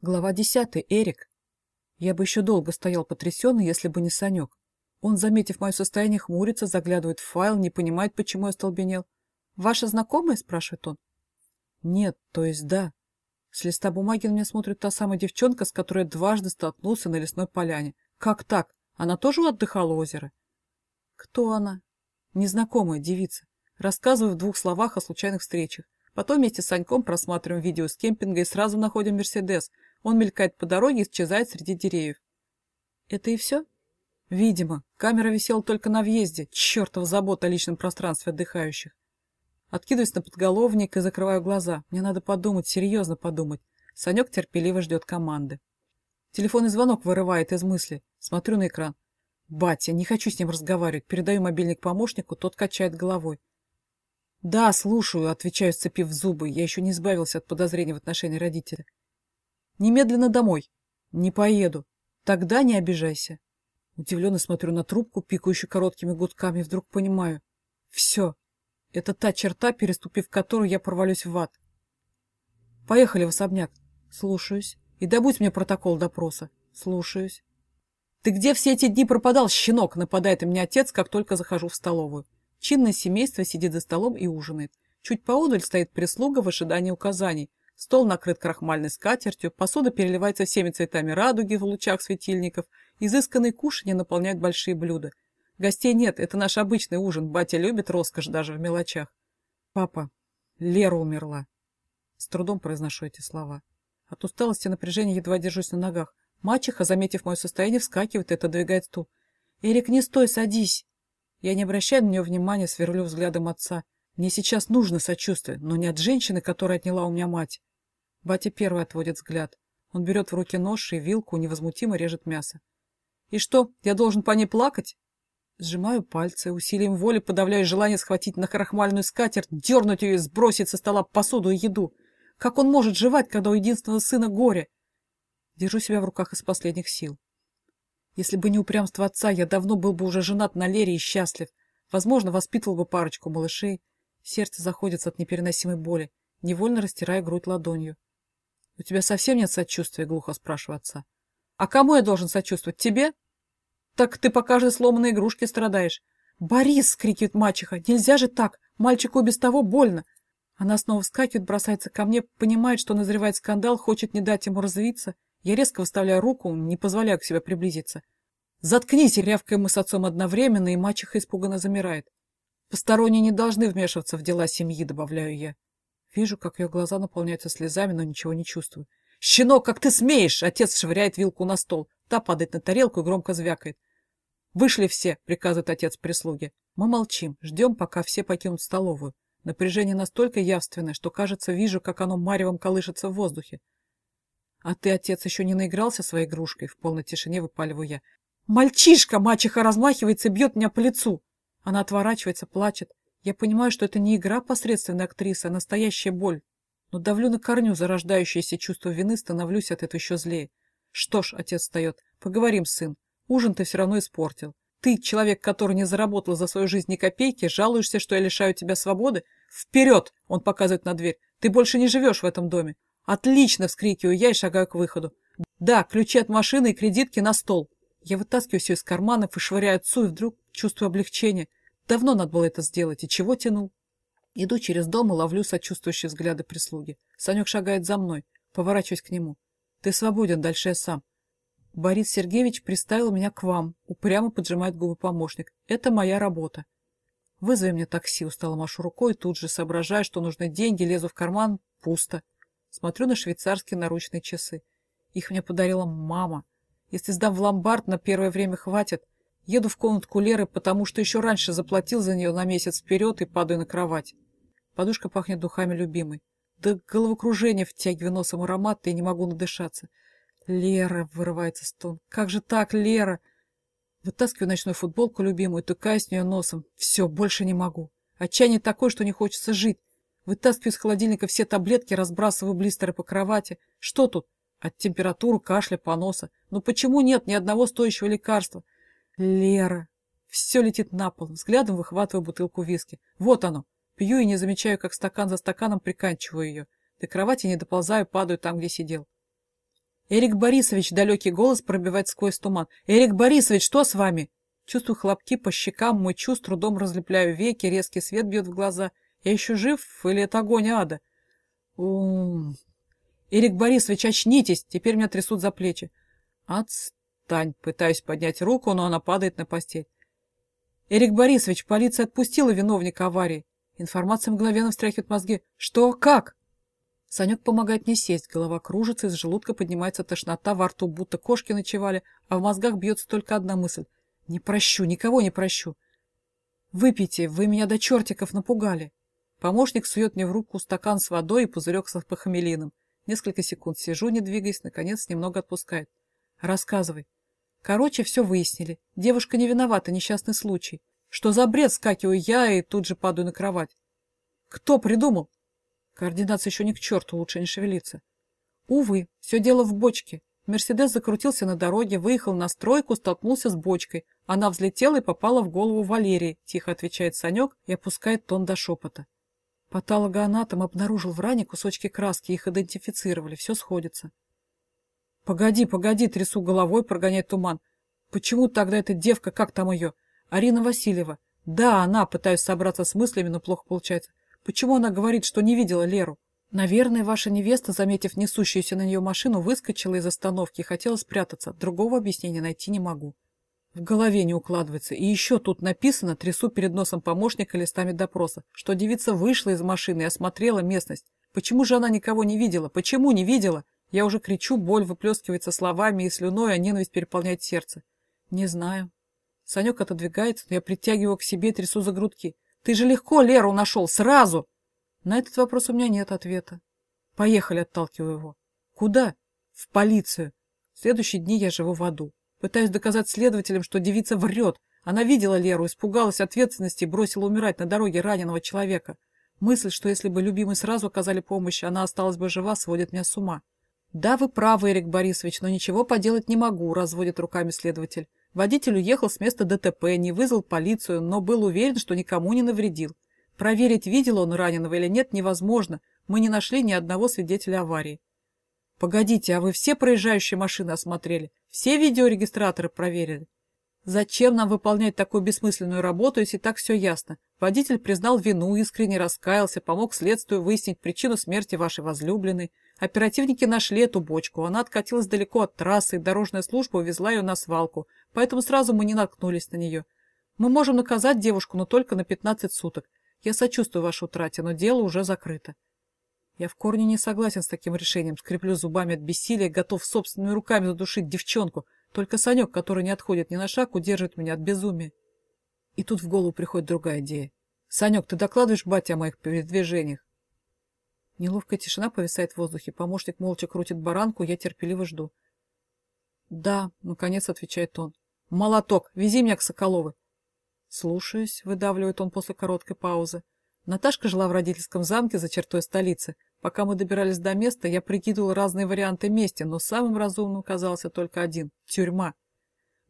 Глава 10. Эрик. Я бы еще долго стоял потрясенный, если бы не Санек. Он, заметив мое состояние, хмурится, заглядывает в файл, не понимает, почему я столбенел. «Ваша знакомая?» – спрашивает он. «Нет, то есть да». С листа бумаги на меня смотрит та самая девчонка, с которой я дважды столкнулся на лесной поляне. Как так? Она тоже отдыхала у озера? Кто она? Незнакомая девица. Рассказываю в двух словах о случайных встречах. Потом вместе с Саньком просматриваем видео с кемпинга и сразу находим Мерседес – он мелькает по дороге и исчезает среди деревьев. Это и все? Видимо. Камера висела только на въезде. Чертова забота о личном пространстве отдыхающих. Откидываюсь на подголовник и закрываю глаза. Мне надо подумать, серьезно подумать. Санек терпеливо ждет команды. Телефонный звонок вырывает из мысли. Смотрю на экран. Батя, не хочу с ним разговаривать. Передаю мобильник помощнику, тот качает головой. «Да, слушаю», — отвечаю, сцепив зубы. Я еще не избавился от подозрений в отношении родителя. Немедленно домой. Не поеду. Тогда не обижайся. Удивленно смотрю на трубку, пикающую короткими гудками, и вдруг понимаю. Все. Это та черта, переступив которую я провалюсь в ад. Поехали в особняк. Слушаюсь. И добудь мне протокол допроса. Слушаюсь. Ты где все эти дни пропадал, щенок? Нападает на меня отец, как только захожу в столовую. Чинное семейство сидит за столом и ужинает. Чуть поодаль стоит прислуга в ожидании указаний. Стол накрыт крахмальной скатертью, посуда переливается всеми цветами радуги в лучах светильников, изысканные кушанья наполняют большие блюда. Гостей нет, это наш обычный ужин, батя любит роскошь даже в мелочах. Папа, Лера умерла. С трудом произношу эти слова. От усталости и напряжения едва держусь на ногах. Мачеха, заметив мое состояние, вскакивает и отодвигает стул. «Эрик, не стой, садись!» Я не обращаю на нее внимания, сверлю взглядом отца. Мне сейчас нужно сочувствие, но не от женщины, которая отняла у меня мать. Батя первый отводит взгляд. Он берет в руки нож и вилку, невозмутимо режет мясо. «И что, я должен по ней плакать?» Сжимаю пальцы, усилием воли подавляю желание схватить на крахмальную скатерть, дернуть ее и сбросить со стола посуду и еду. Как он может жевать, когда у единственного сына горе? Держу себя в руках из последних сил. Если бы не упрямство отца, я давно был бы уже женат на Лере и счастлив. Возможно, воспитывал бы парочку малышей. Сердце заходится от непереносимой боли, невольно растирая грудь ладонью. «У тебя совсем нет сочувствия?» — глухо спрашиваю отца. «А кому я должен сочувствовать? Тебе?» «Так ты по каждой сломанной игрушке страдаешь». «Борис!» — крикивает мачеха. «Нельзя же так! Мальчику без того больно!» Она снова вскакивает, бросается ко мне, понимает, что назревает скандал, хочет не дать ему развиться. Я резко выставляю руку, не позволяю к себе приблизиться. «Заткнись!» — рявкаем мы с отцом одновременно, и мачеха испуганно замирает. «Посторонние не должны вмешиваться в дела семьи», — добавляю я. Вижу, как ее глаза наполняются слезами, но ничего не чувствую. «Щенок, как ты смеешь!» Отец швыряет вилку на стол. Та падает на тарелку и громко звякает. «Вышли все!» — приказывает отец прислуги. Мы молчим, ждем, пока все покинут столовую. Напряжение настолько явственное, что, кажется, вижу, как оно маревом колышется в воздухе. «А ты, отец, еще не наигрался своей игрушкой?» В полной тишине выпаливаю я. «Мальчишка!» — мачеха размахивается и бьет меня по лицу. Она отворачивается, плачет. Я понимаю, что это не игра посредственной актрисы, а настоящая боль. Но давлю на корню зарождающееся чувство вины, становлюсь от этого еще злее. Что ж, отец встает, поговорим, сын. Ужин ты все равно испортил. Ты, человек, который не заработал за свою жизнь ни копейки, жалуешься, что я лишаю тебя свободы? Вперед! Он показывает на дверь. Ты больше не живешь в этом доме. Отлично! Вскрикиваю я и шагаю к выходу. Да, ключи от машины и кредитки на стол. Я вытаскиваю все из карманов и швыряю отцу, и вдруг чувствую облегчение. Давно надо было это сделать, и чего тянул? Иду через дом и ловлю сочувствующие взгляды прислуги. Санек шагает за мной, поворачиваюсь к нему. Ты свободен, дальше я сам. Борис Сергеевич приставил меня к вам, упрямо поджимает губы помощник. Это моя работа. Вызови мне такси, устало машу рукой, тут же соображаю, что нужны деньги, лезу в карман, пусто. Смотрю на швейцарские наручные часы. Их мне подарила мама. Если сдам в ломбард, на первое время хватит. Еду в комнатку Леры, потому что еще раньше заплатил за нее на месяц вперед и падаю на кровать. Подушка пахнет духами любимой. Да головокружение втягиваю носом аромат, и не могу надышаться. Лера, вырывается стон. Как же так, Лера? Вытаскиваю ночную футболку любимую, тыкаю с нее носом. Все, больше не могу. Отчаяние такое, что не хочется жить. Вытаскиваю из холодильника все таблетки, разбрасываю блистеры по кровати. Что тут? От температуры, кашля, поноса. Ну почему нет ни одного стоящего лекарства? Лера. Все летит на пол. Взглядом выхватываю бутылку виски. Вот оно. Пью и не замечаю, как стакан за стаканом приканчиваю ее. До кровати не доползаю, падаю там, где сидел. Эрик Борисович, далекий голос пробивает сквозь туман. Эрик Борисович, что с вами? Чувствую хлопки по щекам, мычу, с трудом разлепляю веки, резкий свет бьет в глаза. Я еще жив или это огонь ада? Ум. Эрик Борисович, очнитесь! Теперь меня трясут за плечи. Отстань. Пытаюсь поднять руку, но она падает на постель. Эрик Борисович, полиция отпустила виновника аварии. Информация мгновенно встряхивает мозги. Что? Как? Санек помогает мне сесть, голова кружится, из желудка поднимается тошнота, во рту будто кошки ночевали, а в мозгах бьется только одна мысль. Не прощу, никого не прощу. Выпейте, вы меня до чертиков напугали. Помощник сует мне в руку стакан с водой и пузырек с похмелином. Несколько секунд сижу, не двигаясь, наконец немного отпускает. Рассказывай. Короче, все выяснили. Девушка не виновата, несчастный случай. Что за бред, скакиваю я и тут же падаю на кровать. Кто придумал? Координация еще не к черту, лучше не шевелиться. Увы, все дело в бочке. Мерседес закрутился на дороге, выехал на стройку, столкнулся с бочкой. Она взлетела и попала в голову Валерии, тихо отвечает Санек и опускает тон до шепота. Патологоанатом обнаружил в ране кусочки краски, их идентифицировали, все сходится. Погоди, погоди, трясу головой, прогоняет туман. Почему тогда эта девка, как там ее? Арина Васильева. Да, она, пытаюсь собраться с мыслями, но плохо получается. Почему она говорит, что не видела Леру? Наверное, ваша невеста, заметив несущуюся на нее машину, выскочила из остановки и хотела спрятаться. Другого объяснения найти не могу. В голове не укладывается. И еще тут написано, трясу перед носом помощника листами допроса, что девица вышла из машины и осмотрела местность. Почему же она никого не видела? Почему не видела? Я уже кричу, боль выплескивается словами и слюной, а ненависть переполняет сердце. Не знаю. Санек отодвигается, но я притягиваю к себе и трясу за грудки. Ты же легко Леру нашел, сразу! На этот вопрос у меня нет ответа. Поехали, отталкиваю его. Куда? В полицию. В следующие дни я живу в аду. Пытаюсь доказать следователям, что девица врет. Она видела Леру, испугалась ответственности и бросила умирать на дороге раненого человека. Мысль, что если бы любимый сразу оказали помощь, она осталась бы жива, сводит меня с ума. «Да, вы правы, Эрик Борисович, но ничего поделать не могу», – разводит руками следователь. Водитель уехал с места ДТП, не вызвал полицию, но был уверен, что никому не навредил. Проверить, видел он раненого или нет, невозможно. Мы не нашли ни одного свидетеля аварии. Погодите, а вы все проезжающие машины осмотрели? Все видеорегистраторы проверили? Зачем нам выполнять такую бессмысленную работу, если так все ясно? Водитель признал вину, искренне раскаялся, помог следствию выяснить причину смерти вашей возлюбленной. Оперативники нашли эту бочку, она откатилась далеко от трассы, и дорожная служба увезла ее на свалку, поэтому сразу мы не наткнулись на нее. Мы можем наказать девушку, но только на 15 суток. Я сочувствую вашей утрате, но дело уже закрыто. Я в корне не согласен с таким решением, скреплю зубами от бессилия, готов собственными руками задушить девчонку. Только Санек, который не отходит ни на шаг, удержит меня от безумия. И тут в голову приходит другая идея. «Санек, ты докладываешь бате о моих передвижениях?» Неловкая тишина повисает в воздухе. Помощник молча крутит баранку, я терпеливо жду. «Да», — наконец отвечает он. «Молоток, вези меня к Соколовой». «Слушаюсь», — выдавливает он после короткой паузы. Наташка жила в родительском замке за чертой столицы. Пока мы добирались до места, я прикидывал разные варианты мести, но самым разумным казался только один — тюрьма.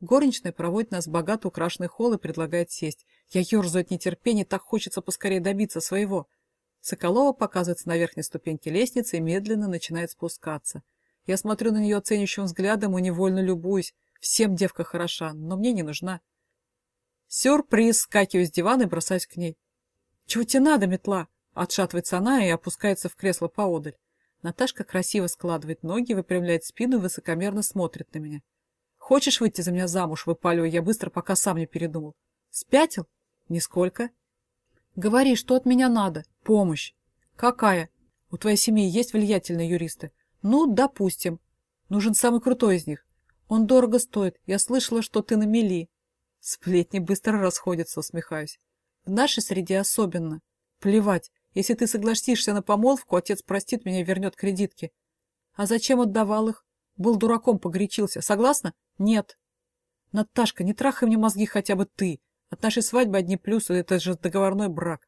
Горничная проводит нас в богато украшенный холл и предлагает сесть. Я ерзаю от нетерпения, так хочется поскорее добиться своего. Соколова показывается на верхней ступеньке лестницы и медленно начинает спускаться. Я смотрю на нее оценивающим взглядом и невольно любуюсь. Всем девка хороша, но мне не нужна. Сюрприз! Скакиваю с дивана и бросаюсь к ней. «Чего тебе надо, метла?» Отшатывается она и опускается в кресло поодаль. Наташка красиво складывает ноги, выпрямляет спину и высокомерно смотрит на меня. «Хочешь выйти за меня замуж?» — выпаливаю я быстро, пока сам не передумал. «Спятил?» «Нисколько». «Говори, что от меня надо?» «Помощь». «Какая?» «У твоей семьи есть влиятельные юристы?» «Ну, допустим. Нужен самый крутой из них. Он дорого стоит. Я слышала, что ты на мели». Сплетни быстро расходятся, усмехаюсь. В нашей среде особенно. Плевать. Если ты согласишься на помолвку, отец простит меня и вернет кредитки. А зачем отдавал их? Был дураком, погорячился. Согласна? Нет. Наташка, не трахай мне мозги хотя бы ты. От нашей свадьбы одни плюсы, это же договорной брак.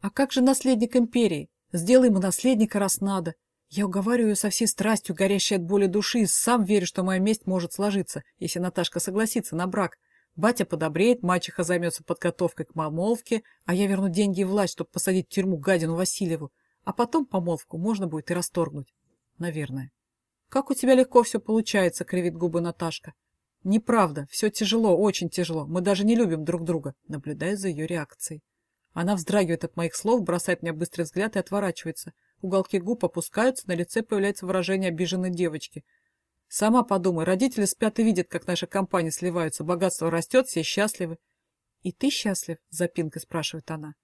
А как же наследник империи? Сделай ему наследника, раз надо. Я уговариваю со всей страстью, горящей от боли души, и сам верю, что моя месть может сложиться, если Наташка согласится на брак. Батя подобреет, мачеха займется подготовкой к помолвке, а я верну деньги и власть, чтобы посадить в тюрьму гадину Васильеву. А потом помолвку можно будет и расторгнуть. Наверное. «Как у тебя легко все получается», — кривит губы Наташка. «Неправда. Все тяжело, очень тяжело. Мы даже не любим друг друга», — наблюдая за ее реакцией. Она вздрагивает от моих слов, бросает мне быстрый взгляд и отворачивается. Уголки губ опускаются, на лице появляется выражение обиженной девочки. Сама подумай, родители спят и видят, как наши компании сливаются, богатство растет, все счастливы. «И ты счастлив?» — запинкой спрашивает она.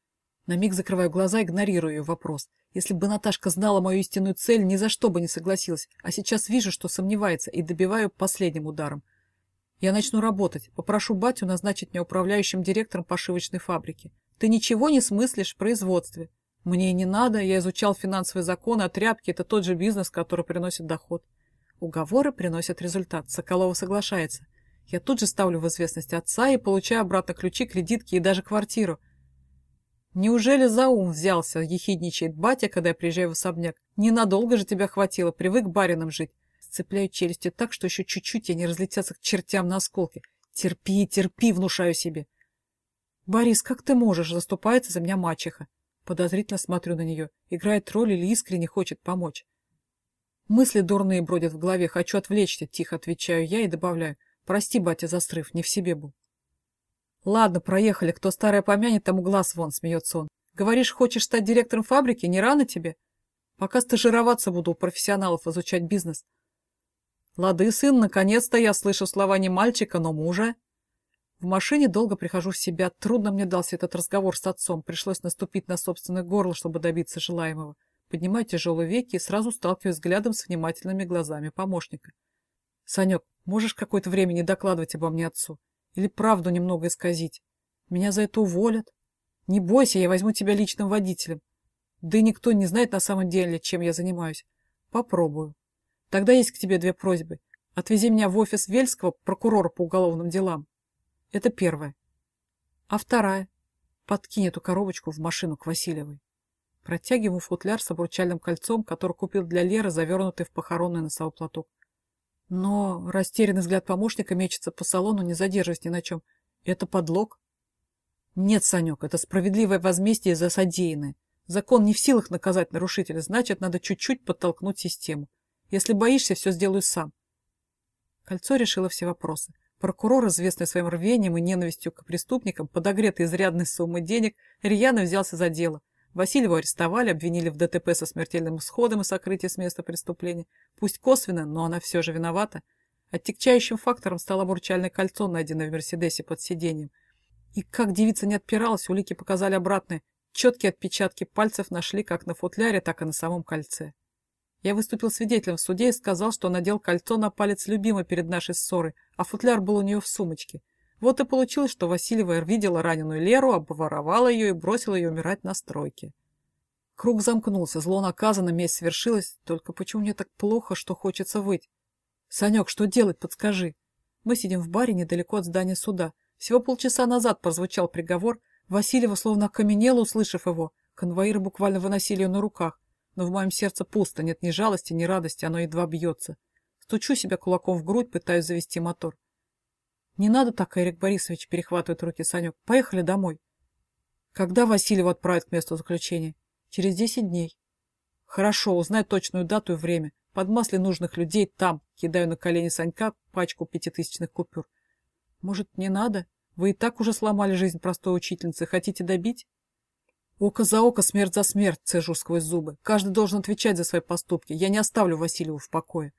На миг закрываю глаза, игнорирую ее вопрос. Если бы Наташка знала мою истинную цель, ни за что бы не согласилась, а сейчас вижу, что сомневается, и добиваю последним ударом. Я начну работать, попрошу батю назначить меня управляющим директором пошивочной фабрики. Ты ничего не смыслишь в производстве. Мне и не надо, я изучал финансовые законы, а тряпки – это тот же бизнес, который приносит доход. Уговоры приносят результат. Соколова соглашается. Я тут же ставлю в известность отца и получаю обратно ключи, кредитки и даже квартиру – «Неужели за ум взялся?» — ехидничает батя, когда я приезжаю в особняк. «Ненадолго же тебя хватило, привык барином жить». Сцепляю челюсти так, что еще чуть-чуть и не разлетятся к чертям на осколки. «Терпи, терпи!» — внушаю себе. «Борис, как ты можешь?» — заступается за меня мачеха. Подозрительно смотрю на нее. Играет роль или искренне хочет помочь. Мысли дурные бродят в голове. Хочу отвлечься, тихо отвечаю я и добавляю. Прости, батя, за срыв, не в себе был. «Ладно, проехали. Кто старое помянет, тому глаз вон», — смеется он. «Говоришь, хочешь стать директором фабрики? Не рано тебе? Пока стажироваться буду у профессионалов, изучать бизнес». «Лады, сын, наконец-то я слышу слова не мальчика, но мужа». В машине долго прихожу в себя. Трудно мне дался этот разговор с отцом. Пришлось наступить на собственное горло, чтобы добиться желаемого. Поднимаю тяжелые веки и сразу сталкиваюсь взглядом с внимательными глазами помощника. «Санек, можешь какое-то время не докладывать обо мне отцу? Или правду немного исказить. Меня за это уволят. Не бойся, я возьму тебя личным водителем. Да и никто не знает на самом деле, чем я занимаюсь. Попробую. Тогда есть к тебе две просьбы. Отвези меня в офис Вельского, прокурора по уголовным делам. Это первое. А вторая? Подкинь эту коробочку в машину к Васильевой. Протягиваю футляр с обручальным кольцом, который купил для Леры, завернутый в похоронный носовой платок. Но растерянный взгляд помощника мечется по салону, не задерживаясь ни на чем. Это подлог? Нет, Санек, это справедливое возмездие за содеянное. Закон не в силах наказать нарушителя, значит, надо чуть-чуть подтолкнуть систему. Если боишься, все сделаю сам. Кольцо решило все вопросы. Прокурор, известный своим рвением и ненавистью к преступникам, подогретый изрядной суммой денег, рьяно взялся за дело. Васильева арестовали, обвинили в ДТП со смертельным исходом и сокрытие с места преступления. Пусть косвенно, но она все же виновата. Оттекчающим фактором стало обручальное кольцо, найденное в Мерседесе под сиденьем. И как девица не отпиралась, улики показали обратное. Четкие отпечатки пальцев нашли как на футляре, так и на самом кольце. Я выступил свидетелем в суде и сказал, что надел кольцо на палец любимой перед нашей ссорой, а футляр был у нее в сумочке. Вот и получилось, что Васильева видела раненую Леру, обворовала ее и бросила ее умирать на стройке. Круг замкнулся, зло наказано, месть свершилась, только почему мне так плохо, что хочется выть? Санек, что делать, подскажи. Мы сидим в баре недалеко от здания суда. Всего полчаса назад прозвучал приговор, Васильева словно окаменела, услышав его. Конвоиры буквально выносили ее на руках. Но в моем сердце пусто, нет ни жалости, ни радости, оно едва бьется. Стучу себя кулаком в грудь, пытаюсь завести мотор. «Не надо так, Эрик Борисович», — перехватывает руки Санек. «Поехали домой». «Когда Васильева отправят к месту заключения?» «Через десять дней». «Хорошо, узнай точную дату и время. Под масле нужных людей там». Кидаю на колени Санька пачку пятитысячных купюр. «Может, не надо? Вы и так уже сломали жизнь простой учительницы. Хотите добить?» «Око за око, смерть за смерть», — цежу сквозь зубы. «Каждый должен отвечать за свои поступки. Я не оставлю Васильеву в покое».